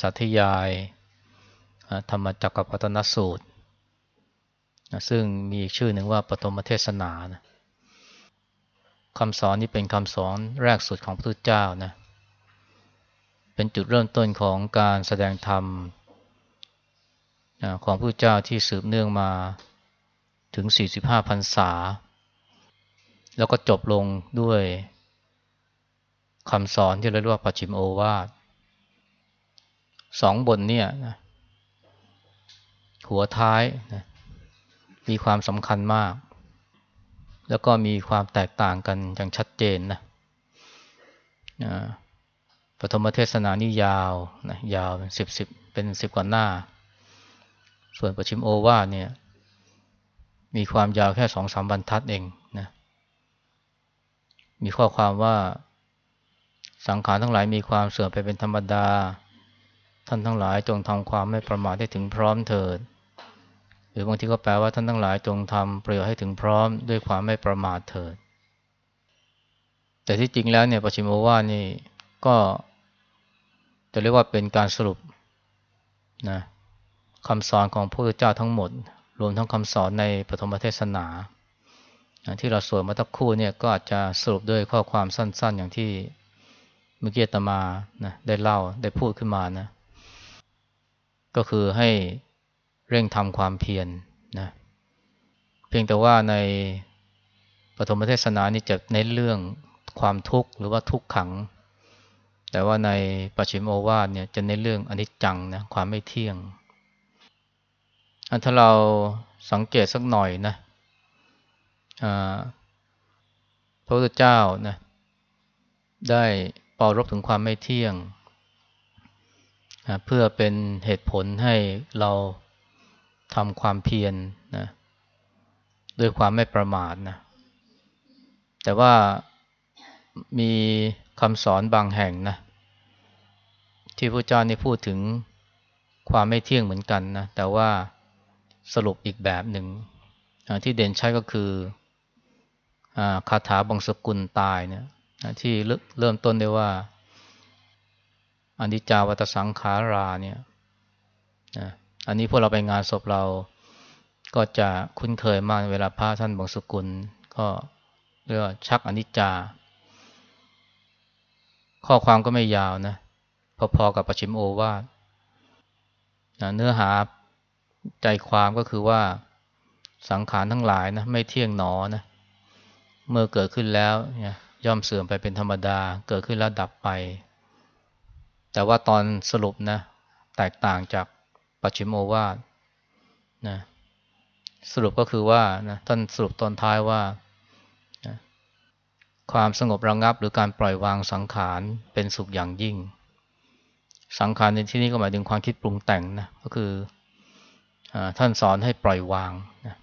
สาธยายธรรมจักรปัตนสูตร ซึ่งมีชื่อหนึ่งว่าปฐมเทศนานะคำสอนนี้เป็นคำสอนแรกสุดของพระพุทธเจ้านะเป็นจุดเริ่มต้นของการแสดงธรรมของพระพุทธเจ้าที่สืบเนื่องมาถึง 45พรรษา แล้วก็จบลงด้วยคำสอนที่เรียกว่าปัจฉิมโอวาท สองบทเนี่ยนะหัวท้ายนะมีความสำคัญมาก แล้วก็มีความแตกต่างกันอย่างชัดเจนนะปฐมเทศนานี่ยาวนะยาวเป็นสิบสิบเป็นสิบกว่าหน้า ส่วนปัจฉิมโอวาเนี่ย มีความยาวแค่สองสามบรรทัดเองนะมีข้อความว่าสังขารทั้งหลายมีความเสื่อมไปเป็นธรรมดา ท่านทั้งหลายจงทำความไม่ประมาทให้ถึงพร้อมเถิด หรือบางทีก็แปลว่าท่านทั้งหลายจงทำประโยชน์ให้ถึงพร้อมด้วยความไม่ประมาทเถิด แต่ที่จริงแล้วเนี่ยปชิโอวานี่ก็จะเรียกว่าเป็นการสรุปนะคำสอนของพระพุทธเจ้าทั้งหมด รวมทั้งคำสอนในปฐมเทศนาที่เราสวดมาตั้งคู่เนี่ยก็อาจจะสรุปด้วยข้อความสั้น ๆ อย่างที่มื่อกี้ตมานะได้เล่าได้พูดขึ้นมานะ ก็คือให้เร่งทำความเพียรนนะเพียงแต่ว่าในปฐมเทศนานี่จะในเรื่องความทุกข์หรือว่าทุกขัง แต่ว่าในปัจฉิมโอวาทเนี่ยจะในเรื่องอนิจจังนะความไม่เที่ยง อันถ้าเราสังเกตสักหน่อยนะพระพุทธเจ้านะได้ปรารบถึงความไม่เที่ยง เพื่อเป็นเหตุผลให้เราทำความเพียรนะด้วยความไม่ประมาทนะแต่ว่ามีคำสอนบางแห่งนะที่พระเจ้านี่พูดถึงความไม่เที่ยงเหมือนกันนะแต่ว่าสรุปอีกแบบหนึ่งที่เด่นใช้ก็คือคาถาบังสกุลตายเนี่ยที่เริ่มต้นได้ว่า อนิจจาวัตสังขาราเนี่ยนะอันนี้พวกเราไปงานศพเราก็จะคุ้นเคยมากเวลาพระท่านบางสุกุล ก็เรียกชักอนิจจา ข้อความก็ไม่ยาวนะพอๆกับประชิมโอวาทเนื้อหาใจความก็คือว่าสังขารทั้งหลายนะไม่เที่ยงหนอนะเมื่อเกิดขึ้นแล้วย่อมเสื่อมไปเป็นธรรมดา เกิดขึ้นแล้วดับไป แต่ว่าตอนสรุปนะแตกต่างจากปัจฉิมโอวาทนะสรุปก็คือว่านะท่านสรุปตอนท้ายว่านะความสงบระงับหรือการปล่อยวางสังขารเป็นสุขอย่างยิ่ง สังขารในที่นี้ก็หมายถึงความคิดปรุงแต่งนะก็คืออท่านสอนให้ปล่อยวางนะ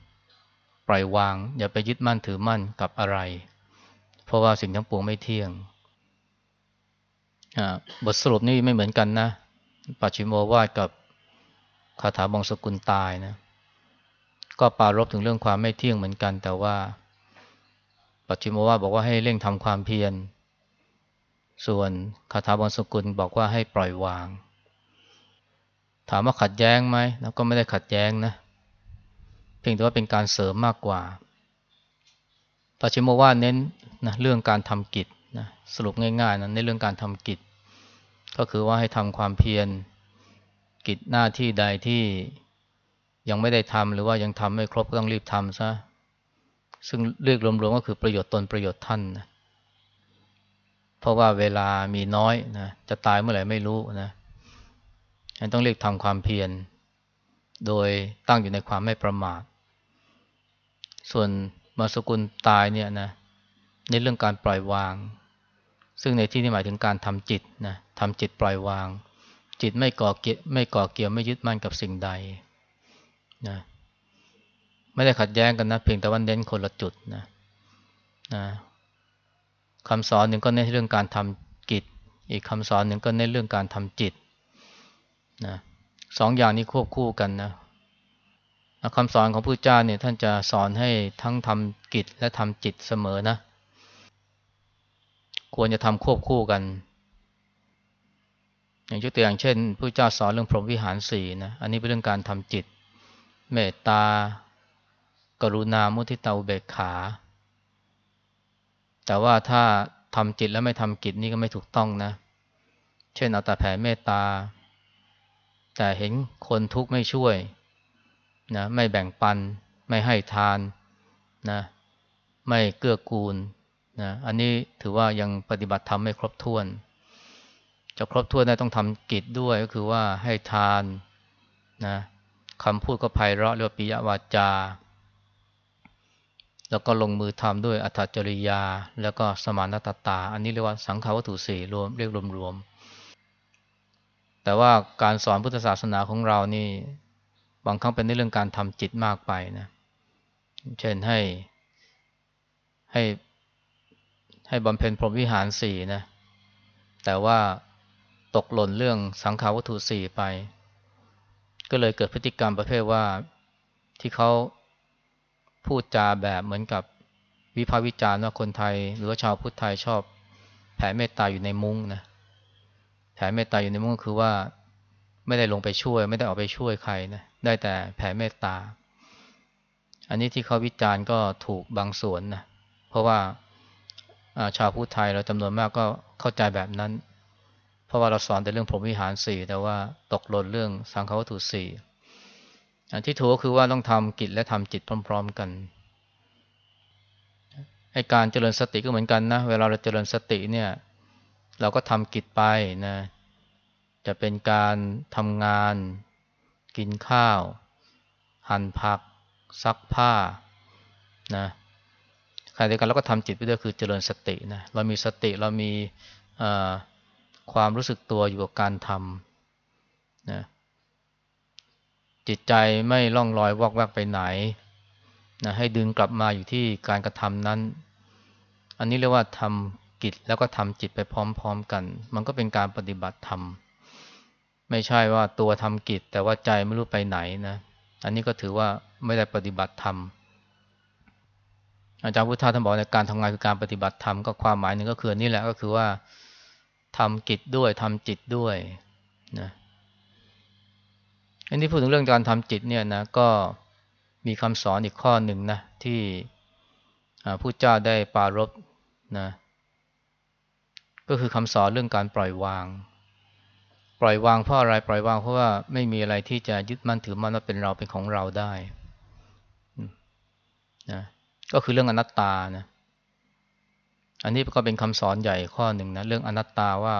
ปล่อยวาง อย่าไปยึดมั่นถือมั่นกับอะไร เพราะว่าสิ่งทั้งปวงไม่เที่ยง บทสรุปนี่ไม่เหมือนกันนะปัจฉิมโมวาดกับคาถาบองสกุลตายนะ ก็ปารบถึงเรื่องความไม่เที่ยงเหมือนกัน แต่ว่า ปัจฉิมโมวาดบอกว่าให้เร่งทำความเพียร ส่วนคาถาบองสกุลบอกว่าให้ปล่อยวาง ถามว่าขัดแย้งไหมแล้วก็ไม่ได้ขัดแย้งนะ เพียงแต่ว่าเป็นการเสริมมากกว่า ปัจฉิมโมวาดเน้นนะเรื่องการทำกิจ สรุปง่ายๆนะในเรื่องการทำกิจ ก็คือว่าให้ทำความเพียรกิจหน้าที่ใดที่ยังไม่ได้ทำหรือว่ายังทำไม่ครบก็ต้องรีบทำซะซึ่งเรียกรวมๆก็คือประโยชน์ตนประโยชน์ท่านนะเพราะว่าเวลามีน้อยนะจะตายเมื่อไหร่ไม่รู้นะต้องเรียกทำความเพียรโดยตั้งอยู่ในความไม่ประมาท ส่วนมาสกุลตายเนี่ยนะในเรื่องการปล่อยวาง ซึ่งในที่นี้หมายถึงการทำจิตนะทำจิตปล่อยวาง จิตไม่ก่อเกี่ยวไม่ก่อเกี่ยวไม่ยึดมั่นกับสิ่งใดนะไม่ได้ขัดแย้งกันนะเพียงแต่ว่าเน้นคนละจุดนะนะคำสอนหนึ่งก็เน้นเรื่องการทำกิจ อีกคำสอนหนึ่งก็เน้นเรื่องการทำจิตนะสองอย่างนี้ควบคู่กันนะคำสอนของพระเจ้าเนี่ยท่านจะสอนให้ทั้งทำกิจและทำจิตเสมอนะ ควรจะทำควบคู่กัน อย่างยกตัวอย่างเช่นพระเจ้าสอนเรื่องพรหมวิหารสี่นะอันนี้เป็นเรื่องการทำจิต เมตตา กรุณามุทิตาอุเบกขา แต่ว่าถ้าทำจิตแล้วไม่ทำกิจนี่ก็ไม่ถูกต้องนะ เช่นเอาแต่แผ่เมตตา แต่เห็นคนทุกข์ไม่ช่วยนะไม่แบ่งปัน ไม่ให้ทานนะไม่เกื้อกูล นะอันนี้ถือว่ายังปฏิบัติธรรมไม่ครบถ้วน จะครบถ้วนได้ต้องทำกิจด้วยก็คือว่าให้ทานนะคำพูดก็ไพเราะเรียกว่าปิยวาจา แล้วก็ลงมือทำด้วยอัตจริยา แล้วก็สมานตตา อันนี้เรียกว่าสังขาวัตถุสี่รวมเรียกรวมๆแต่ว่าการสอนพุทธศาสนาของเรานี่บางครั้งเป็นในเรื่องการทำจิตมากไปนะ เช่นให้ให้ ให้บำเพ็ญพรหมวิหารสี่นะ แต่ว่าตกหล่นเรื่องสังขาวัตถุสี่ไป ก็เลยเกิดพฤติกรรมประเภทว่าที่เขาพูดจาแบบเหมือนกับวิพากษ์วิจารณ์ว่าคนไทย หรือว่าชาวพุทธไทยชอบ แผ่เมตตาอยู่ในมุ้งนะแผ่เมตตาอยู่ในมุ้งคือว่า ไม่ได้ลงไปช่วย ไม่ได้ออกไปช่วยใครนะได้แต่แผ่เมตตา อันนี้ที่เขาวิจารณ์ก็ถูกบางส่วนนะเพราะว่า ชาวพุทธไทยเราจำนวนมากก็เข้าใจแบบนั้น เพราะว่าเราสอนแต่เรื่องพรหมวิหารสี่แต่ว่าตกหล่นเรื่องสังฆวัตถุสี่ที่ถูกก็คือว่าต้องทำกิจและทำจิตพร้อม ๆ กันให้การเจริญสติก็เหมือนกันนะ เวลาเราเจริญสติเนี่ย เราก็ทำกิจไปนะ จะเป็นการทำงาน กินข้าว หั่นผัก ซักผ้านะ ณะเดียวกันเราก็ทำจิตไปด้วยคือเจริญสตินะเรามีสติเรามีความรู้สึกตัวอยู่กับการทำนะจิตใจไม่ล่องลอยวอกแวกไปไหนนะให้ดึงกลับมาอยู่ที่การกระทำนั้น อันนี้เรียกว่าทำกิจแล้วก็ทำจิตไปพร้อมๆกัน มันก็เป็นการปฏิบัติธรรมไม่ใช่ว่าตัวทำกิจแต่ว่าใจไม่รู้ไปไหนนะ อันนี้ก็ถือว่าไม่ได้ปฏิบัติธรรม อาจารย์พุทธาท่านบอกในการทำงานคือการปฏิบัติธรรมก็ความหมายหนึ่งก็คือนี่แหละก็คือว่าทำกิจด้วยทำจิตด้วยนะอันนี้พูดถึงเรื่องการทำจิตเนี่ยนะก็มีคำสอนอีกข้อหนึ่งนะที่ผู้เจ้าได้ปารบนะก็คือคำสอนเรื่องการปล่อยวาง ปล่อยวางเพราะอะไรปล่อยวางเพราะว่าไม่มีอะไรที่จะยึดมั่นถือมั่นว่าเป็นเราเป็นของเราได้นะ ก็คือเรื่องอนัตตานะอันนี้ก็เป็นคำสอนใหญ่ข้อหนึ่งนะเรื่องอนัตตาว่า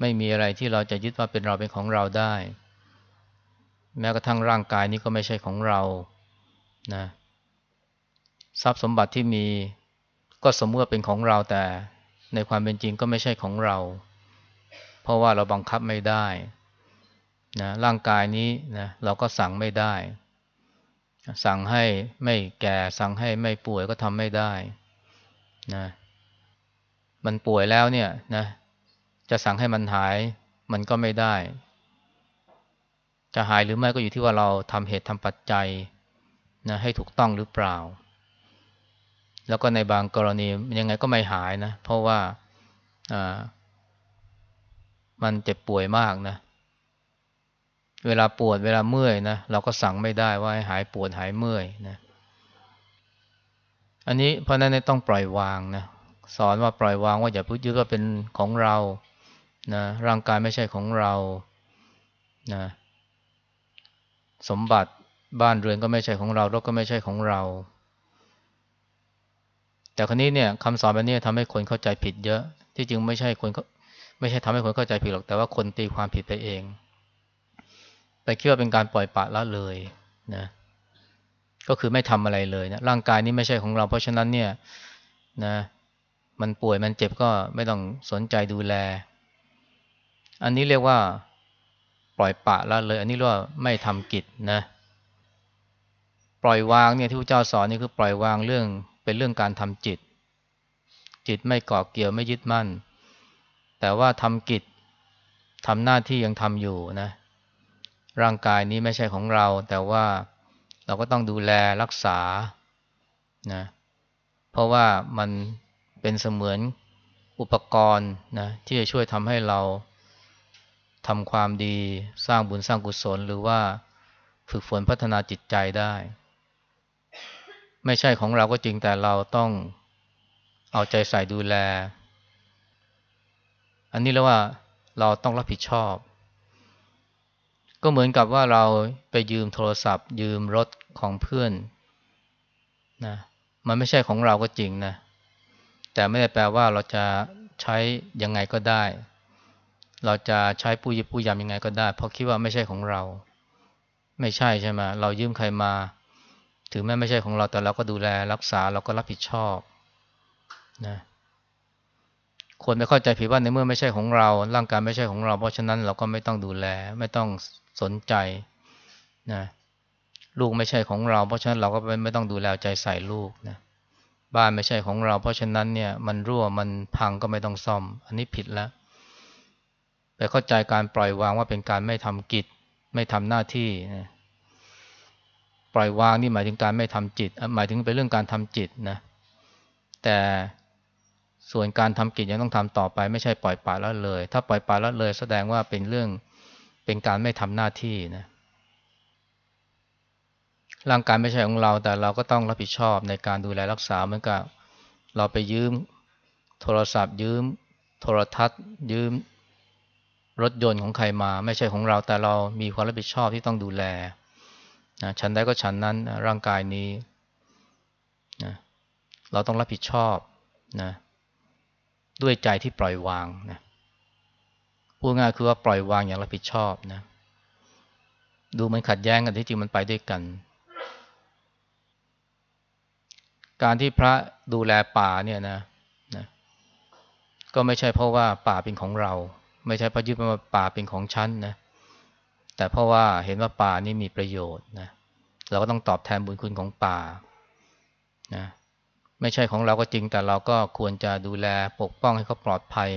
ไม่มีอะไรที่เราจะยึดว่าเป็นเราเป็นของเราได้ แม้กระทั่งร่างกายนี้ก็ไม่ใช่ของเรานะทรัพย์สมบัติที่มีก็สมมติว่าเป็นของเราแต่ในความเป็นจริงก็ไม่ใช่ของเรา เพราะว่าเราบังคับไม่ได้นะร่างกายนี้นะเราก็สั่งไม่ได้ สั่งให้ไม่แก่ สั่งให้ไม่ป่วยก็ทำไม่ได้นะมันป่วยแล้วเนี่ยนะจะสั่งให้มันหายมันก็ไม่ได้ จะหายหรือไม่ก็อยู่ที่ว่าเราทำเหตุทำปัจจัยนะให้ถูกต้องหรือเปล่า แล้วก็ในบางกรณียังไงก็ไม่หายนะ เพราะว่าอ่ามันเจ็บป่วยมากนะ เวลาปวดเวลาเมื่อยนะเราก็สั่งไม่ได้ว่าให้หายปวดหายเมื่อยนะอันนี้เพราะนั้นต้องปล่อยวางนะสอนว่าปล่อยวางว่าอย่าพูดยึดว่าเป็นของเรานะร่างกายไม่ใช่ของเรานะสมบัติบ้านเรือนก็ไม่ใช่ของเรารถก็ไม่ใช่ของเรา แต่ครนี้เนี่ยคำสอนแบบนี้ทำให้คนเข้าใจผิดเยอะ ที่จริงไม่ใช่คนไม่ใช่ทำให้คนเข้าใจผิดหรอกแต่ว่าคนตีความผิดไปเอง ไปคิดว่าเป็นการปล่อยปะละเลยนะก็คือไม่ทำอะไรเลยนะร่างกายนี้ไม่ใช่ของเรา เพราะฉะนั้นเนี่ยนะมันป่วยมันเจ็บก็ไม่ต้องสนใจดูแล อันนี้เรียกว่าปล่อยปะละเลย อันนี้เรียกว่าไม่ทำกิจนะ ปล่อยวางเนี่ยที่พระเจ้าสอนนี่คือปล่อยวางเรื่องเป็นเรื่องการทำจิต จิตไม่เกาะเกี่ยวไม่ยึดมั่น แต่ว่าทำกิจทำหน้าที่ยังทำอยู่นะ ร่างกายนี้ไม่ใช่ของเรา แต่ว่าเราก็ต้องดูแลรักษานะเพราะว่ามันเป็นเสมือนอุปกรณ์นะที่จะช่วยทำให้เราทำความดีสร้างบุญสร้างกุศล หรือว่าฝึกฝนพัฒนาจิตใจได้ ไม่ใช่ของเราก็จริงแต่เราต้องเอาใจใส่ดูแล อันนี้เรียกว่าเราต้องรับผิดชอบ ก็เหมือนกับว่าเราไปยืมโทรศัพท์ ยืมรถของเพื่อนนะมันไม่ใช่ของเราก็จริงนะ แต่ไม่ได้แปลว่าเราจะใช้ยังไงก็ได้ เราจะใช้ปุยปุยยำยังไงก็ได้ เพราะคิดว่าไม่ใช่ของเรา ไม่ใช่ใช่ไหมเรายืมใครมา ถึงแม้ไม่ใช่ของเราแต่เราก็ดูแลรักษาเราก็รับผิดชอบนะควรไม่เข้าใจผิดว่าในเมื่อไม่ใช่ของเรา ร่างกายไม่ใช่ของเรา เพราะฉะนั้นเราก็ไม่ต้องดูแล ไม่ต้อง สนใจนะลูกไม่ใช่ของเรา เพราะฉะนั้นเราก็ไม่ต้องดูแลใจใส่ลูกนะบ้านไม่ใช่ของเรา เพราะฉะนั้นเนี่ยมันรั่วมันพังก็ไม่ต้องซ่อม อันนี้ผิดแล้วไปเข้าใจการปล่อยวางว่าเป็นการไม่ทำกิจ ไม่ทำหน้าที่นะปล่อยวางนี่หมายถึงการไม่ทำจิต หมายถึงเป็นเรื่องการทำจิตนะแต่ส่วนการทำกิจยังต้องทำต่อไป ไม่ใช่ปล่อยปละละเลย ถ้าปล่อยปละละเลย แสดงว่าเป็นเรื่อง เป็นการไม่ทำหน้าที่นะร่างกายไม่ใช่ของเราแต่เราก็ต้องรับผิดชอบในการดูแลรักษาเหมือนกับเราไปยืม โทรศัพท์ยืม โทรทัศน์ ยืม รถยนต์ของใครมา ไม่ใช่ของเราแต่เรามีความรับผิดชอบที่ต้องดูแลนะฉันได้ก็ฉันนั้นร่างกายนี้นะเราต้องรับผิดชอบนะด้วยใจที่ปล่อยวางนะ พูดง่ายคือว่าปล่อยวางอย่างรับผิดชอบนะ ดูมันขัดแย้งกันที่จริงมันไปด้วยกัน การที่พระดูแลป่าเนี่ยนะนะก็ไม่ใช่เพราะว่าป่าเป็นของเรา ไม่ใช่เพราะยึดว่าป่าเป็นของฉันนะแต่เพราะว่าเห็นว่าป่านี่มีประโยชน์นะเราก็ต้องตอบแทนบุญคุณของป่านะไม่ใช่ของเราก็จริงแต่เราก็ควรจะดูแลปกป้องให้เขาปลอดภัย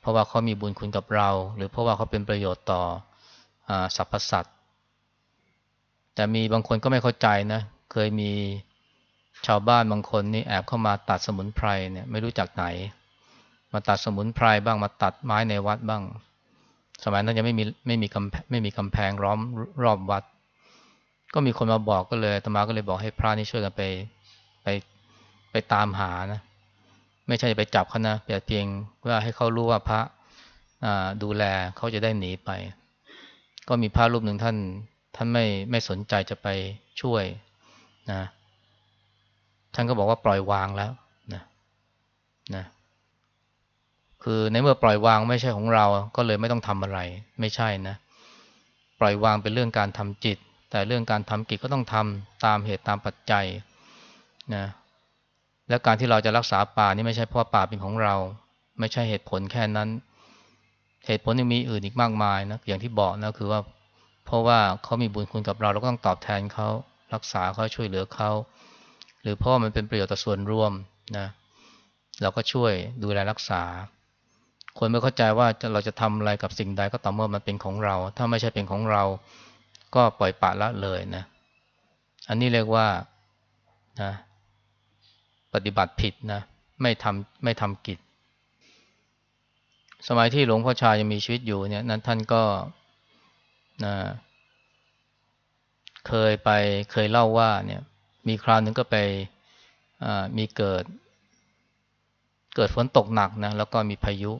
เพราะว่าเขามีบุญคุณกับเรา หรือเพราะว่าเขาเป็นประโยชน์ต่ออสรรพสัตว์แต่มีบางคนก็ไม่เข้าใจนะ เคยมีชาวบ้านบางคนนี่แอบเข้ามาตัดสมุนไพรเนี่ยไม่รู้จักไหน มาตัดสมุนไพรบ้างมาตัดไม้ในวัดบ้าง สมัยนั้นยังไม่มีไม่มีกำไม่มีกำแพงล้อมรอบวัด ก็มีคนมาบอกก็เลยตมาก็เลยบอกให้พระนี่ช่วยกันไปไปไปตามหานะ ไม่ใช่ไปจับเขานะแต่เพียงว่าให้เขารู้ว่าพระดูแลเขาจะได้หนีไป ก็มีพระรูปหนึ่งท่าน ท่านไม่ไม่สนใจจะไปช่วยนะท่านก็บอกว่าปล่อยวางแล้วนะนะคือในเมื่อปล่อยวางไม่ใช่ของเรา ก็เลยไม่ต้องทำอะไร ไม่ใช่นะ ปล่อยวางเป็นเรื่องการทำจิต แต่เรื่องการทำกิจก็ต้องทำตามเหตุตามปัจจัยนะ และการที่เราจะรักษาป่านี่ไม่ใช่เพราะป่าเป็นของเรา ไม่ใช่เหตุผลแค่นั้น เหตุผลยังมีอื่นอีกมากมายนะอย่างที่บอกนะคือว่า เพราะว่าเขามีบุญคุณกับเราเราก็ต้องตอบแทนเขารักษาเขาช่วยเหลือเขาหรือเพราะมันเป็นประโยชน์ต่อส่วนรวมนะเราก็ช่วยดูแลรักษา คนไม่เข้าใจว่าเราจะทำอะไรกับสิ่งใดก็ต่อเมื่อมันเป็นของเรา ถ้าไม่ใช่เป็นของเรา ก็ปล่อยปละละเลยนะ อันนี้เรียกว่านะ ปฏิบัติผิดนะไม่ทำไม่ทำกิจ สมัยที่หลวงพ่อชายังมีชีวิตอยู่เนี่ยนั้นท่านก็นะเคยไปเคยเล่าว่าเนี่ยมีคราวหนึ่งก็ไปมีเกิด เกิดฝนตกหนักนะแล้วก็มีพายุ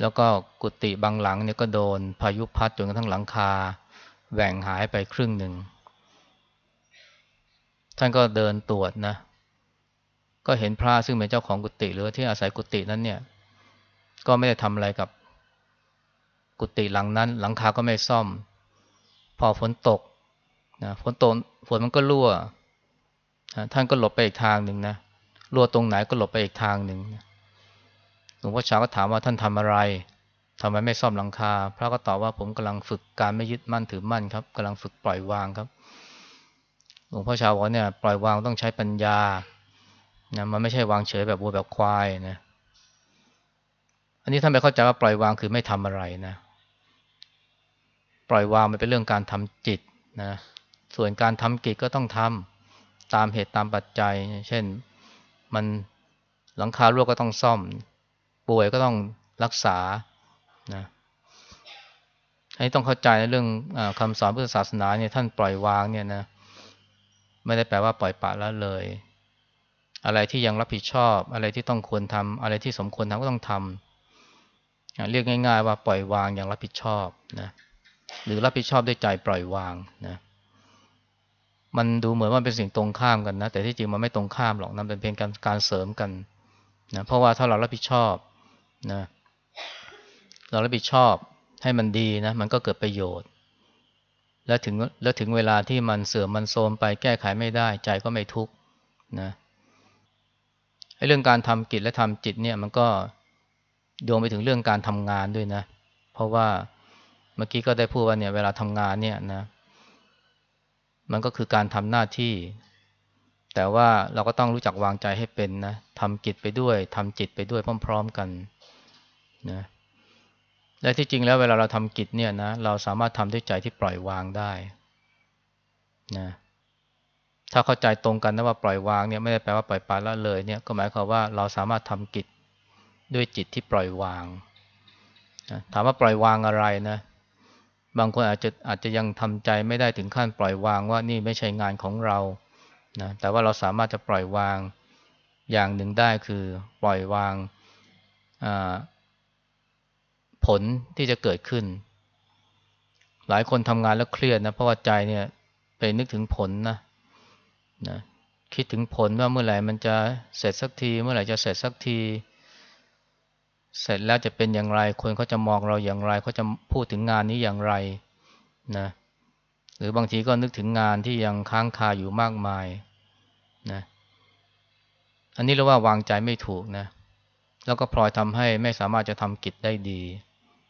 แล้วก็กุฏิบางหลังเนี่ยก็โดนพายุพัดจนกระทั่งหลังคาแหว่งหายไปครึ่งหนึ่ง ท่านก็เดินตรวจนะ ก็เห็นพระซึ่งเป็นเจ้าของกุฏิหรือที่อาศัยกุฏินั้นเนี่ย ก็ไม่ได้ทำอะไรกับ กุฏิหลังนั้น หลังคาก็ไม่ซ่อม พอฝนตกนะฝนตกฝนมันก็รั่วท่านก็หลบไปอีกทางหนึ่งนะรั่วตรงไหนก็หลบไปอีกทางหนึ่งหลวงพ่อชาก็ถามว่าท่านทำอะไรทำไมไม่ซ่อมหลังคา พระก็ตอบว่าผมกำลังฝึกการไม่ยึดมั่นถือมั่นครับกำลังฝึกปล่อยวางครับ หลวงพ่อชาวบอกเนี่ยปล่อยวางต้องใช้ปัญญานะมันไม่ใช่วางเฉยแบบวัวแบบควายนะอันนี้ท่านไปเข้าใจว่าปล่อยวางคือไม่ทำอะไรนะ ปล่อยวางมันเป็นเรื่องการทำจิตนะส่วนการทำกิจก็ต้องทำตามเหตุตามปัจจัย เช่นมันหลังคารั่วก็ต้องซ่อม ป่วยก็ต้องรักษานะให้ต้องเข้าใจในเรื่องอคำสอนพุทธศาสนาเนี่ยท่านปล่อยวางเนี่ยนะ ไม่ได้แปลว่าปล่อยปละละเลย อะไรที่ยังรับผิดชอบ อะไรที่ต้องควรทำอะไรที่สมควรทำก็ต้องทำเรียกง่าย ๆ ว่าปล่อยวางอย่างรับผิดชอบนะหรือรับผิดชอบด้วยใจปล่อยวางนะมันดูเหมือนว่าเป็นสิ่งตรงข้ามกันนะ แต่ที่จริงมันไม่ตรงข้ามหรอกนั่นเป็นเพียงการการเสริมกันนะเพราะว่าถ้าเรารับผิดชอบนะเรารับผิดชอบให้มันดีนะ มันก็เกิดประโยชน์ และถึงแล้วถึงเวลาที่มันเสื่อมมันโทรมไปแก้ไขไม่ได้ ใจก็ไม่ทุกข์นะไอ้เรื่องการทำกิจและทำจิตเนี่ยมันก็โยงไปถึงเรื่องการทำงานด้วยนะ เพราะว่าเมื่อกี้ก็ได้พูดว่าเนี่ยเวลาทำงานเนี่ยนะ มันก็คือการทำหน้าที่ แต่ว่าเราก็ต้องรู้จักวางใจให้เป็นนะทำกิจไปด้วยทำจิตไปด้วยพร้อม ๆกันนะ และที่จริงแล้วเวลาเราทำกิจเนี่ยนะเราสามารถทำด้วยใจที่ปล่อยวางได้นะถ้าเข้าใจตรงกันนะว่าปล่อยวางเนี่ยไม่ได้แปลว่าปล่อยปละละเลยเนี่ยก็หมายความว่าเราสามารถทำกิจด้วยจิตที่ปล่อยวางนะถามว่าปล่อยวางอะไรนะบางคนอาจจะอาจจะยังทำใจไม่ได้ถึงขั้นปล่อยวางว่านี่ไม่ใช่งานของเรานะแต่ว่าเราสามารถจะปล่อยวางอย่างหนึ่งได้คือปล่อยวาง ผลที่จะเกิดขึ้น หลายคนทำงานแล้วเครียดนะเพราะว่าใจเนี่ยไปนึกถึงผลนะนะคิดถึงผลว่าเมื่อไหร่มันจะเสร็จสักที เมื่อไหร่จะเสร็จสักที เสร็จแล้วจะเป็นอย่างไร คนเขาจะมองเราอย่างไรเขาจะพูดถึงงานนี้อย่างไรนะหรือบางทีก็นึกถึงงานที่ยังค้างคาอยู่มากมายนะอันนี้เรียกว่าวางใจไม่ถูกนะแล้วก็พลอยทำให้ไม่สามารถจะทำกิจได้ดี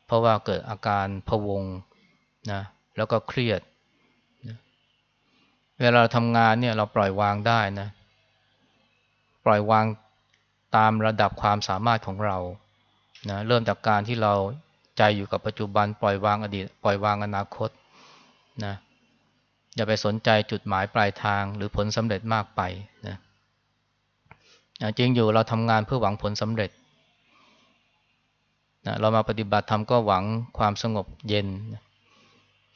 เพราะว่าเกิดอาการพวงนะแล้วก็เครียดนะเวลาเราทำงานเนี่ยเราปล่อยวางได้นะปล่อยวางตามระดับความสามารถของเรานะเริ่มจากการที่เราใจอยู่กับปัจจุบัน ปล่อยวางอดีต ปล่อยวางอนาคตนะอย่าไปสนใจจุดหมายปลายทางหรือผลสำเร็จมากไปนะจริงอยู่เราทำงานเพื่อหวังผลสำเร็จ นะเรามาปฏิบัติทำก็หวังความสงบเย็นนะ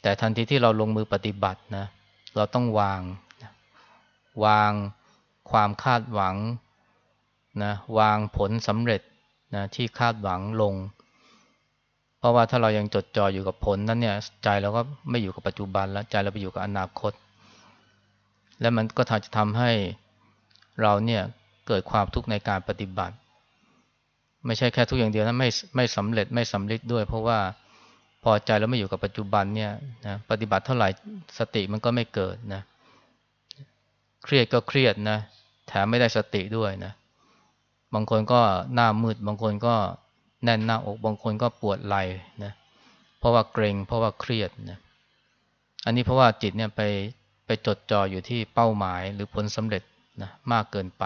แต่ทันทีที่เราลงมือปฏิบัตินะเราต้องวางนะวางความคาดหวังนะวางผลสำเร็จนะที่คาดหวังลง เพราะว่าถ้าเรายังจดจ่ออยู่กับผลนั้นเนี่ยใจเราก็ไม่อยู่กับปัจจุบันแล้วใจเราไปอยู่กับอนาคต และมันก็จะทำให้เราเนี่ยเกิดความทุกข์ในการปฏิบัติ ไม่ใช่แค่ทุกอย่างเดียวนะไม่ไม่สำเร็จไม่สำเร็จด้วย เพราะว่าพอใจเราไม่อยู่กับปัจจุบันเนี่ยนะปฏิบัติเท่าไหร่สติมันก็ไม่เกิดนะ เครียดก็เครียดนะแถมไม่ได้สติด้วยนะบางคนก็หน้ามืด บางคนก็แน่นหน้าอก บางคนก็ปวดไหล่นะเพราะว่าเกรงเพราะว่าเครียดนะอันนี้เพราะว่าจิตเนี่ยไปไปจดจ่ออยู่ที่เป้าหมายหรือผลสำเร็จนะมากเกินไป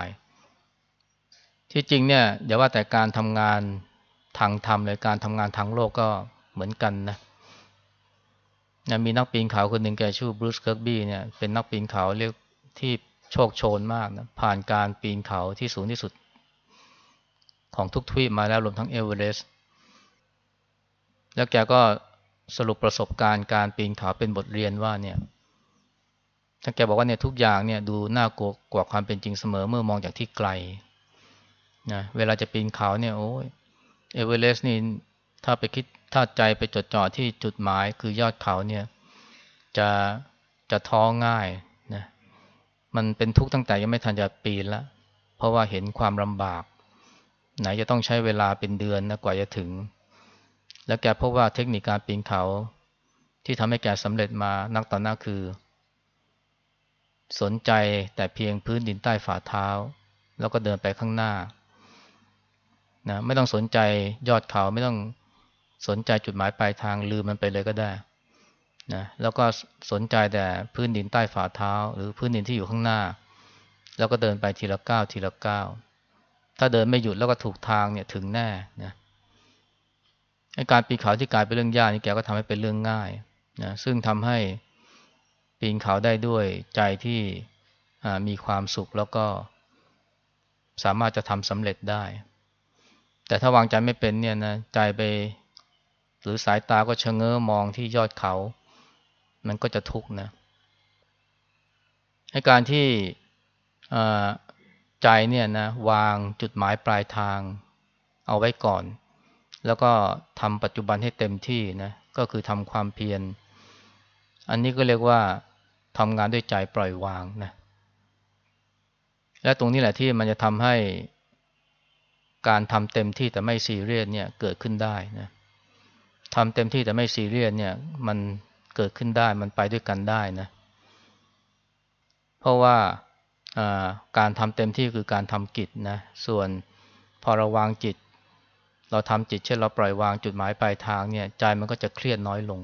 ที่จริงเนี่ยอย่าว่าแต่การทำงานทางธรรมเลยการทำงานทางโลกก็เหมือนกันนะนะมีนักปีนเขาคนหนึ่งแกชื่อบรูซเคิร์กบี้เนี่ยเป็นนักปีนเขาเรียกที่โชกโชนมากนะผ่านการปีนเขาที่สูงที่สุด ของทุกทวีปมาแล้วรวมทั้งเอเวอเรสต์แล้วแกก็สรุปประสบการณ์การปีนเขาเป็นบทเรียนว่าเนี่ยท่านแกบอกว่าเนี่ยทุกอย่างเนี่ยดูน่ากลัวกว่าความเป็นจริงเสมอเมื่อมองจากที่ไกล นะเวลาจะปีนเขาเนี่ยโอ้ยเอเวอเรสต์นี่ถ้าไปคิดถ้าใจไปจดจ่อที่จุดหมายคือยอดเขาเนี่ยจะจะท้อง่ายนะมันเป็นทุกข์ตั้งแต่ยังไม่ทันจะปีนละเพราะว่าเห็นความลำบาก ไหนจะต้องใช้เวลาเป็นเดือนนะกว่าจะถึง แล้วแกพบว่าเทคนิคการปีนเขา ที่ทำให้แกสำเร็จมานักต่อหน้าคือ สนใจแต่เพียงพื้นดินใต้ฝ่าเท้า แล้วก็เดินไปข้างหน้า นะไม่ต้องสนใจยอดเขาไม่ต้องสนใจจุดหมายปลายทางลืมมันไปเลยก็ได้นะแล้วก็สนใจแต่พื้นดินใต้ฝ่าเท้า หรือพื้นดินที่อยู่ข้างหน้า แล้วก็เดินไปทีละก้าวทีละก้าวถ้าเดินไม่หยุดแล้วก็ถูกทางเนี่ยถึงแน่นะการปีนเขาที่กลายเป็นเรื่องยากนี่แกก็ทำให้เป็นเรื่องง่ายนะซึ่งทำให้ปีนเขาได้ด้วยใจที่มีความสุขแล้วก็สามารถจะทำสำเร็จได้ แต่ถ้าวางใจไม่เป็นเนี่ยนะใจไป หรือสายตาก็ชะเง้อมองที่ยอดเขา มันก็จะทุกข์นะให้การที่ใจเนี่ยนะวางจุดหมายปลายทางเอาไว้ก่อน แล้วก็ทำปัจจุบันให้เต็มที่นะก็คือทำความเพียรอันนี้ก็เรียกว่าทำงานด้วยใจปล่อยวางนะและตรงนี้แหละที่มันจะทำให้ การทำเต็มที่แต่ไม่ซีเรียสเนี่ยเกิดขึ้นได้นะทำเต็มที่แต่ไม่ซีเรียสเนี่ยมันเกิดขึ้นได้มันไปด้วยกันได้นะเพราะว่าการทำเต็มที่คือการทำกิจนะส่วนพอเราวางจิต เราทำจิตเช่นเราปล่อยวางจุดหมายปลายทางเนี่ยใจมันก็จะเครียดน้อยลง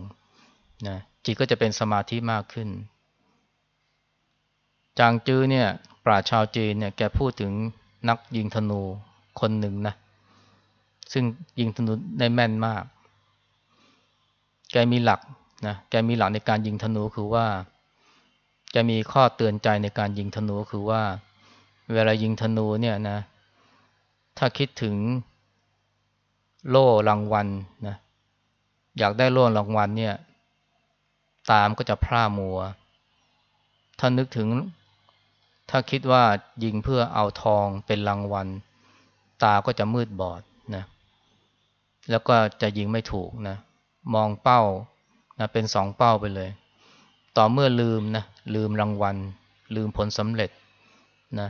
นะจิตก็จะเป็นสมาธิมากขึ้น จางจื้อเนี่ยปราชชาวจีนเนี่ยแกพูดถึงนักยิงธนู คนหนึ่งนะ ซึ่งยิงธนูได้แม่นมาก แกมีหลักนะ แกมีหลักในการยิงธนูคือว่าจะมีข้อเตือนใจในการยิงธนูคือว่า เวลายิงธนูเนี่ยนะ ถ้าคิดถึงโล่รางวัลนะ อยากได้โล่รางวัลเนี่ย ตามก็จะพร่ามัว ถ้านึกถึง ถ้าคิดว่ายิงเพื่อเอาทองเป็นรางวัล ตาก็จะมืดบอดนะแล้วก็จะยิงไม่ถูกนะมองเป้านะเป็นสองเป้าไปเลย ต่อเมื่อลืมนะลืมรางวัล ลืมผลสำเร็จนะ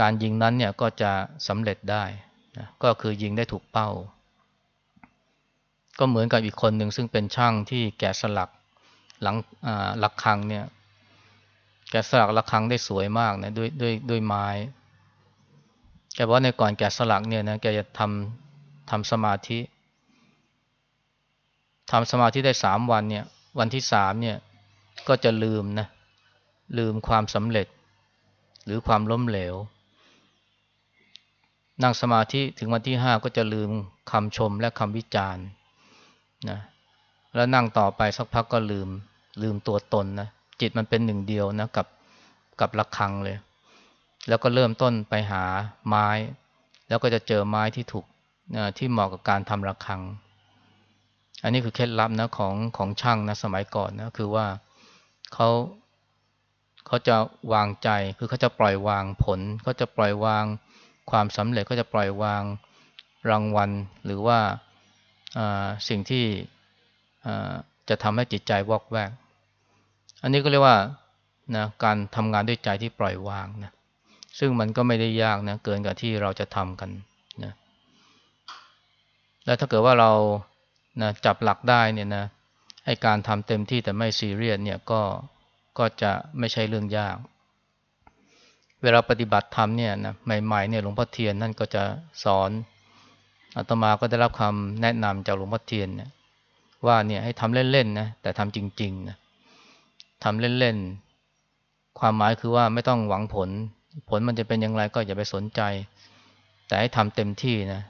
การยิงนั้นเนี่ยก็จะสำเร็จได้นะก็คือยิงได้ถูกเป้า ก็เหมือนกับอีกคนหนึ่งซึ่งเป็นช่างที่แกะสลักหลังหลักคังเนี่ยแกะสลักหลักคังได้สวยมากนะด้วยด้วยด้วยไม้ แกบอกในก่อนแกสลักเนี่ยนะแกจะทำทำสมาธิทำสมาธิได้สามวันเนี่ย วันที่สามเนี่ยก็จะลืมนะลืมความสำเร็จ หรือความล้มเหลว นั่งสมาธิถึงวันที่ห้าก็จะลืมคำชมและคำวิจารณ์นะแล้วนั่งต่อไปสักพักก็ลืมลืมตัวตนนะจิตมันเป็นหนึ่งเดียวนะกับกับระฆังเลย แล้วก็เริ่มต้นไปหาไม้ แล้วก็จะเจอไม้ที่ถูกที่เหมาะกับการทำระฆัง อันนี้คือเคล็ดลับนะของของช่างนะสมัยก่อนนะคือว่าเขาเขาจะวางใจคือเขาจะปล่อยวางผลเขาจะปล่อยวางความสำเร็จเขาจะปล่อยวางรางวัล หรือว่าสิ่งที่จะทำให้จิตใจวอกแวก อันนี้ก็เรียกว่านะการทำงานด้วยใจที่ปล่อยวางนะ ซึ่งมันก็ไม่ได้ยากนะเกินกว่าที่เราจะทำกันนะแล้วถ้าเกิดว่าเรานะจับหลักได้เนี่ยนะให้การทำเต็มที่แต่ไม่ซีเรียสเนี่ยก็ก็จะไม่ใช่เรื่องยาก เวลาปฏิบัติธรรมเนี่ยนะใหม่ๆเนี่ยหลวงพ่อเทียนนั่นก็จะสอนอาตมาก็ได้รับคำแนะนำจากหลวงพ่อเทียนเนี่ยว่าเนี่ยให้ทำเล่นๆนะแต่ทำจริงๆนะทำเล่นๆความหมายคือว่าไม่ต้องหวังผล ผลมันจะเป็นอย่างไรก็อย่าไปสนใจ แต่ให้ทำเต็มที่นะ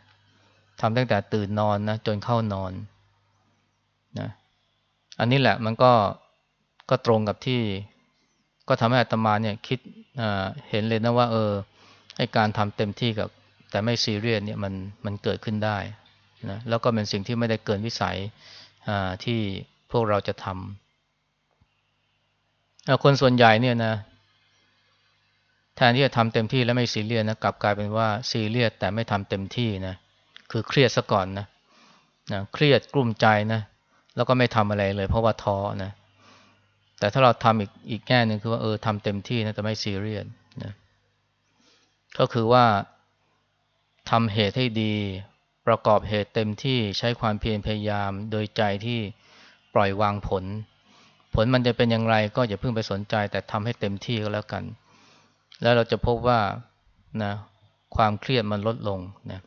ทำตั้งแต่ตื่นนอนนะจนเข้านอนนะอันนี้แหละมันก็ก็ตรงกับที่ ก็ทำให้อัตมาเนี่ยคิดเห็นเลยนะว่า เออให้การทำเต็มที่กับ แต่ไม่ซีเรียสเนี่ยมันมันเกิดขึ้นได้นะแล้วก็เป็นสิ่งที่ไม่ได้เกินวิสัยที่พวกเราจะทำคนส่วนใหญ่เนี่ยนะ แทนที่จะทำเต็มที่แล้วไม่ซีเรียสนะกลับกลายเป็นว่าซีเรียสแต่ไม่ทำเต็มที่นะคือเครียดซะก่อนนะนะเครียดกลุ้มใจนะแล้วก็ไม่ทำอะไรเลย เพราะว่าท้อนะแต่ถ้าเราทำอีกอีกแง่หนึ่งคือว่าเออทำเต็มที่นะแต่ไม่ซีเรียสนะก็คือว่าทำเหตุให้ดี ประกอบเหตุเต็มที่ใช้ความเพียรพยายาม โดยใจที่ปล่อยวางผล ผลมันจะเป็นอย่างไรก็อย่าเพิ่งไปสนใจ แต่ทำให้เต็มที่ก็แล้วกัน แล้วเราจะพบว่านะความเครียดมันลดลงนะ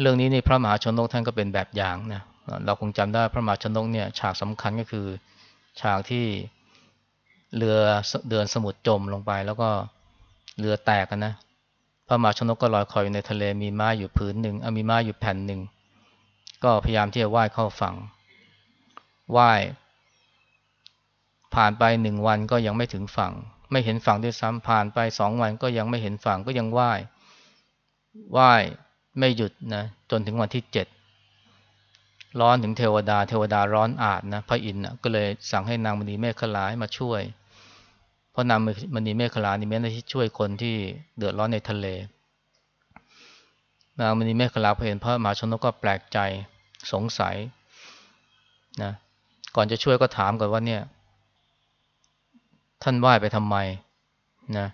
เรื่องนี้นี่พระมหาชนกท่านก็เป็นแบบอย่างนะเราคงจำได้พระมหาชนกเนี่ยฉากสำคัญก็คือ ฉากที่เรือเดินสมุทรจมลงไป แล้วก็เรือแตกนะพระมหาชนกก็ลอยคอยอยู่ในทะเลมีม้าอยู่ผืนหนึ่งมีม้าอยู่แผ่นหนึ่งก็พยายามที่จะว่ายเข้าฝั่งว่ายผ่านไปหนึ่งวันก็ยังไม่ถึงฝั่ง ไม่เห็นฝั่งด้วยซ้ำผ่านไปสองวันก็ยังไม่เห็นฝั่งก็ยังไหว่ายว่ายไม่หยุดนะจนถึงวันที่เจ็ดร้อนถึงเทวดา เทวดาร้อนอาดนะพระอินทร์ก็เลยสั่งให้นางมณีเมฆขลาให้มาช่วย เพราะนางมณีเมฆขลานี่มีหน้าที่ช่วยคนที่เดือดร้อนในทะเล นางมณีเมฆขลาพอเห็นพระมหาชนกก็แปลกใจสงสัยนะก่อนจะช่วยก็ถามก่อนว่าเนี่ย ท่านไหว้ไปทำไมนะ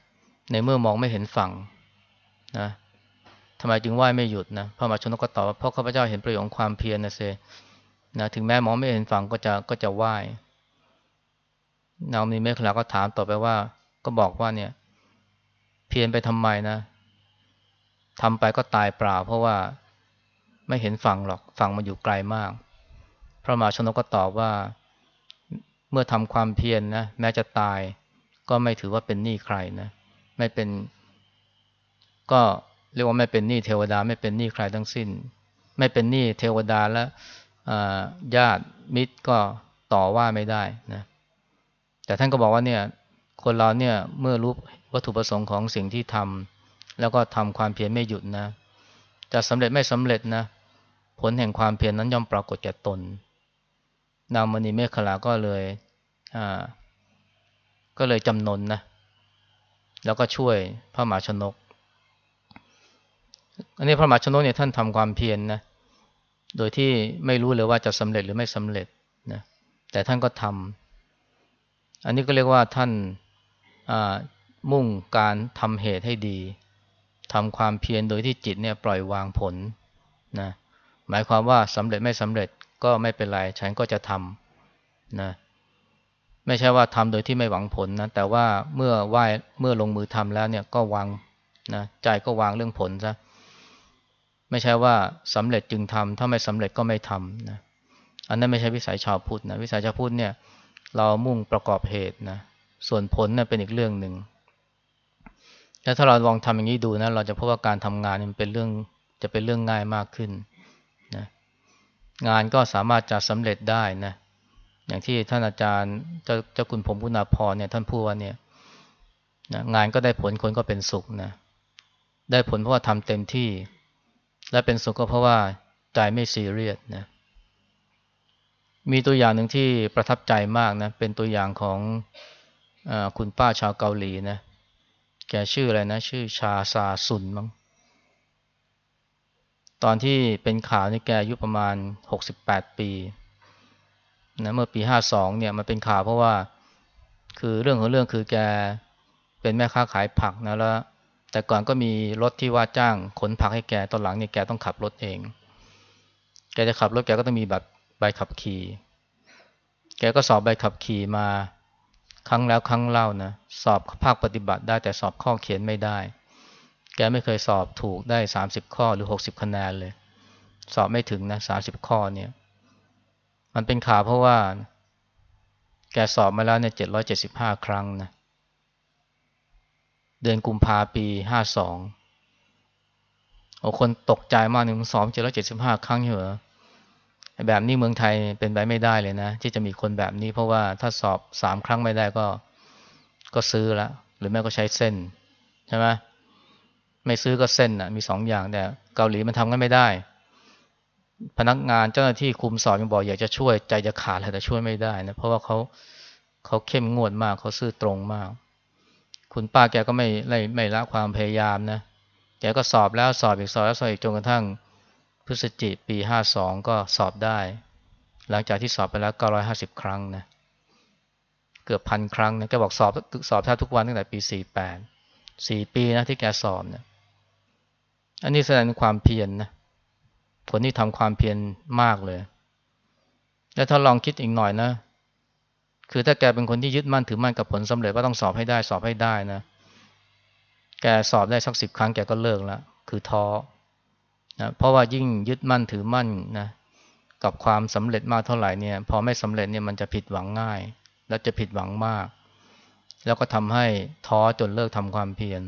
ในเมื่อมองไม่เห็นฝั่งนะทำไมจึงไหว้ไม่หยุดนะพระมหาชนกก็ตอบว่าเพราะข้าพเจ้าเห็นประโยชน์ของความเพียรนะเซนะถึงแม้มองไม่เห็นฝั่งก็จะก็จะไหว้นางมีเมฆลาก็ถามต่อไปว่า ก็บอกว่าเนี่ย เพียรไปทำไมนะทำไปก็ตายเปล่า เพราะว่าไม่เห็นฝั่งหรอกฝั่งมันอยู่ไกลมาก พระมหาชนกก็ตอบว่า เมื่อทำความเพียรนนะแม้จะตายก็ไม่ถือว่าเป็นหนี้ใครนะไม่เป็น ก็เรียกว่าไม่เป็นหนี้เทวดา ไม่เป็นหนี้ใครทั้งสิ้น ไม่เป็นหนี้เทวดาและญาติมิตรก็ต่อว่าไม่ได้นะแต่ท่านก็บอกว่าเนี่ยคนเราเนี่ยเมื่อรู้วัตถุประสงค์ของสิ่งที่ทำแล้วก็ทำความเพียรไม่หยุดนะ จะสำเร็จไม่สำเร็จนะ ผลแห่งความเพียรนนั้นย่อมปรากฏแก่ตน นางมณีเมฆขลาก็เลยอ่าก็เลยจำนนนะ แล้วก็ช่วยพระมหาชนก อันนี้พระมหาชนกเนี่ยท่านทำความเพียรนนะ โดยที่ไม่รู้เลยว่าจะสำเร็จหรือไม่สำเร็จนะ แต่ท่านก็ทำ อันนี้ก็เรียกว่าท่านมุ่งการทำเหตุให้ดี ทำความเพียรโดยที่จิตเนี่ยปล่อยวางผลนะ หมายความว่าสำเร็จไม่สำเร็จ ก็ไม่เป็นไร ฉันก็จะทำนะไม่ใช่ว่าทำโดยที่ไม่หวังผลนะแต่ว่าเมื่อไหวเมื่อลงมือทำแล้วเนี่ยก็วางนะใจก็วางเรื่องผลซะไม่ใช่ว่าสำเร็จจึงทำถ้าไม่สำเร็จก็ไม่ทำนะอันนั้นไม่ใช่วิสัยชาวพุทธนะวิสัยชาวพุทธเนี่ย เรามุ่งประกอบเหตุนะส่วนผลเนี่ยเป็นอีกเรื่องหนึ่งแล้วถ้าเราลองทำอย่างนี้ดูนะเราจะพบว่าการทำงานมันเป็นเรื่องจะเป็นเรื่องง่ายมากขึ้น งานก็สามารถจะสำเร็จได้นะอย่างที่ท่านอาจารย์เจ้าเจ้าคุณผมพุนาพรเนี่ยท่านพูดว่าเนี่ยนะงานก็ได้ผลคนก็เป็นสุขนะได้ผลเพราะว่าทำเต็มที่ และเป็นสุขก็เพราะว่าใจไม่ซีเรียสนะมีตัวอย่างหนึ่งที่ประทับใจมากนะเป็นตัวอย่างของอคุณป้าชาวเกาหลีนะแกชื่ออะไรนะ ชื่อชาซาซุนมั้ง ตอนที่เป็นข่าวนี่แกอายุประมาณ 68 ปีนะเมื่อปี 52 เนี่ยมันเป็นข่าวเพราะว่า คือเรื่องของเรื่องคือแกเป็นแม่ค้าขายผักนะแล้ว แต่ก่อนก็มีรถที่ว่าจ้างขนผักให้แกตอนหลังเนี่ยแกต้องขับรถเอง แกจะขับรถแกก็ต้องมีแบบใบขับขี่ แกก็สอบใบขับขี่มาครั้งแล้วครั้งเล่านะสอบภาคปฏิบัติได้แต่สอบข้อเขียนไม่ได้ แกไม่เคยสอบถูกได้สามสิบข้อหรือหกสิบคะแนนเลย สอบไม่ถึงนะสามสิบข้อเนี่ย มันเป็นข่าวเพราะว่า แกสอบมาแล้วเนี่ยเจ็ดร้อยเจ็ดสิบห้าครั้งนะ เดือนกุมภาปีห้าสองโอ้คนตกใจมากหนึ่งสองเจ็ดร้อยเจ็ดสิบห้าครั้งเหรอแบบนี้เมืองไทยเป็นไปไม่ได้เลยนะ ที่จะมีคนแบบนี้เพราะว่าถ้าสอบสามครั้งไม่ได้ก็ก็ซื้อละหรือแม่ก็ใช้เส้นใช่ไหม ไม่ซื้อก็เส้นอะมีสองอย่างแต่เกาหลีมันทำกันไม่ได้ พนักงานเจ้าหน้าที่คุมสอบยังบอกอยากจะช่วยใจจะขาดแต่ช่วยไม่ได้นะเพราะว่าเขาเขาเข้มงวดมากเขาซื่อตรงมาก คุณป้าแกก็ไม่ไม่ไม่ละความพยายามนะแกก็สอบแล้วสอบอีกสอบแล้วสอบอีกจนกระทั่งพฤศจิปีห้าสองก็สอบได้ หลังจากที่สอบไปแล้วเก้าร้อยห้าสิบครั้งนะเกือบพันครั้งนะแกบอกสอบสอบแทบทุกวันตั้งแต่ปีสี่แปดสี่ปีนะที่แกสอบเนะี่ย อันนี้แสดงความเพียรนนะคนที่ทำความเพียรมากเลย แล้วถ้าลองคิดอีกหน่อยนะ คือถ้าแกเป็นคนที่ยึดมั่นถือมั่นกับผลสำเร็จว่าต้องสอบให้ได้สอบให้ได้นะ แกสอบได้สักสิบครั้งแกก็เลิกแล้วคือท้อนะเพราะว่ายิ่งยึดมั่นถือมั่นนะกับความสำเร็จมากเท่าไหร่เนี่ย พอไม่สำเร็จเนี่ยมันจะผิดหวังง่าย แล้วจะผิดหวังมาก แล้วก็ทำให้ท้อจนเลิกทำความเพียร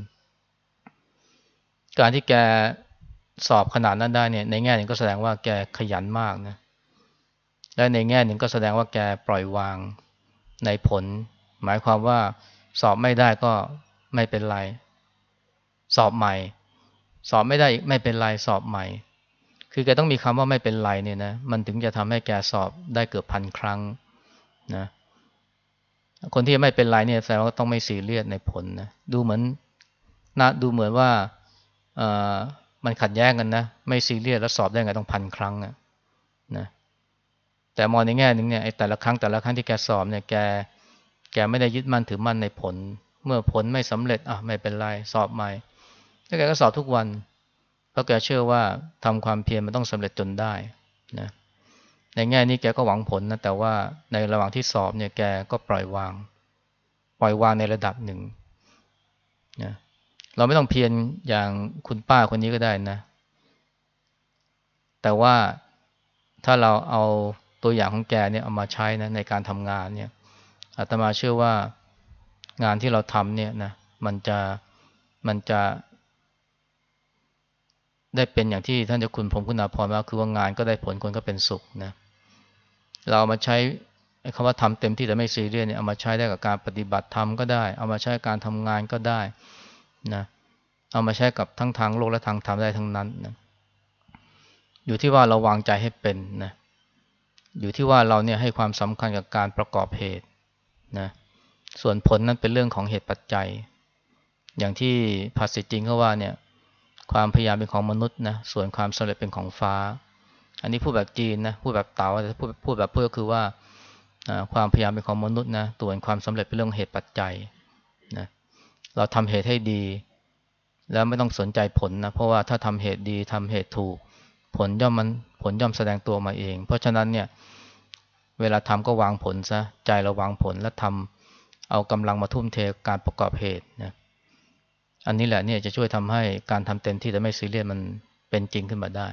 การที่แกสอบขนาดนั้นได้เนี่ยในแง่หนึ่งก็แสดงว่าแกขยันมากนะและในแง่หนึ่งก็แสดงว่าแกปล่อยวางในผล หมายความว่าสอบไม่ได้ก็ไม่เป็นไร สอบใหม่ สอบไม่ได้ไม่เป็นไรสอบใหม่ คือแกต้องมีคำว่าไม่เป็นไรเนี่ยนะมันถึงจะทำให้แกสอบได้เกือบพันครั้งนะคนที่ไม่เป็นไรเนี่ยแสดงว่าต้องไม่ซีเรียสในผลนะดูเหมือนนะดูเหมือนว่า มันขัดแย้งกันนะ ไม่ซีเรียสแล้วสอบได้ไงต้องพันครั้งนะนะแต่มองในแง่หนึ่งเนี่ยไอ้แต่ละครั้งแต่ละครั้งที่แกสอบเนี่ยแกแกไม่ได้ยึดมั่นถือมั่นในผล เมื่อผลไม่สำเร็จอะไม่เป็นไรสอบใหม่แล้วแกก็สอบทุกวัน เพราะแกเชื่อว่าทำความเพียรมันต้องสำเร็จจนได้นะในแง่นี้แกก็หวังผลนะแต่ว่าในระหว่างที่สอบเนี่ยแกก็ปล่อยวาง ปล่อยวางในระดับหนึ่งนะ เราไม่ต้องเพียรอย่างคุณป้าคนนี้ก็ได้นะ แต่ว่าถ้าเราเอาตัวอย่างของแกเนี่ยเอามาใช้นะในการทำงานเนี่ยอาตมาเชื่อว่างานที่เราทำเนี่ยนะมันจะมันจะ ได้เป็นอย่างที่ท่านเจ้าคุณผมคุณาพรว่าคือว่างานก็ได้ผลคนก็เป็นสุขนะเราเอามาใช้คำว่าทำเต็มที่แต่ไม่ซีเรียสเนี่ยเอามาใช้ได้กับการปฏิบัติธรรมก็ได้ เอามาใช้การทำงานก็ได้ นะเอามาใช้กับทั้งทางโลกและทางธรรมได้ทั้งนั้นนะอยู่ที่ว่าเราวางใจให้เป็นนะอยู่ที่ว่าเราเนี่ยให้ความสำคัญกับการประกอบเหตุนะส่วนผลนั้นเป็นเรื่องของเหตุปัจจัย อย่างที่ภาษิตจริงเขาว่าเนี่ยความพยายามเป็นของมนุษย์นะส่วนความสำเร็จเป็นของฟ้า อันนี้พูดแบบจีนนะพูดแบบเต๋าแต่พูดพูดแบบเพื่อคือว่าความพยายามเป็นของมนุษย์นะส่วนความสำเร็จเป็นเรื่องเหตุปัจจัย เราทำเหตุให้ดี แล้วไม่ต้องสนใจผลนะเพราะว่าถ้าทำเหตุดีทำเหตุถูก ผลย่อมมันผลย่อมแสดงตัวมาเอง เพราะฉะนั้นเนี่ยเวลาทำก็วางผลซะใจเราวางผลแล้วทำเอากำลังมาทุ่มเทการประกอบเหตุนะอันนี้แหละเนี่ยจะช่วยทำให้การทำเต็มที่แต่ไม่ซีเรียสมันเป็นจริงขึ้นมาได้